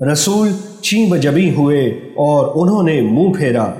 رسول چین بجبی ہوئے اور انہوں نے منہ پھیرا۔